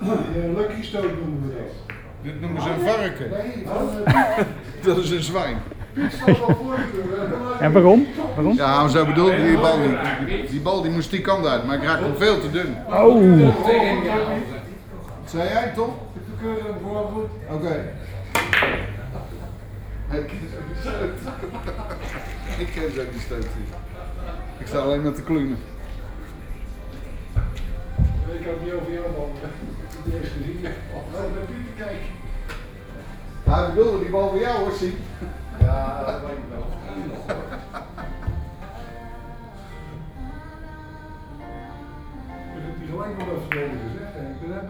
Die Lucky Stoot noemen we dat. Dit noemen ze een varken. De Dat is een zwijn. Voor de. En waarom? Waarom? Ja, maar zo bedoelde ik die bal niet. Die, die bal die moest die kant uit, maar ik raak hem veel te dun. Oh. Wat zei jij toch? Ik keur hem gewoon goed. Oké. Ik. Ik ken zo die stoot. Ik sta alleen maar te kloenen. Ik had niet over jou man. Die heeft gezien. Oh, naar Piet kijken. Hij bedoelde die bal voor jou hoor, zie. Ja, dat weet ik wel. Ik heb die gelijk nog even verdedigen.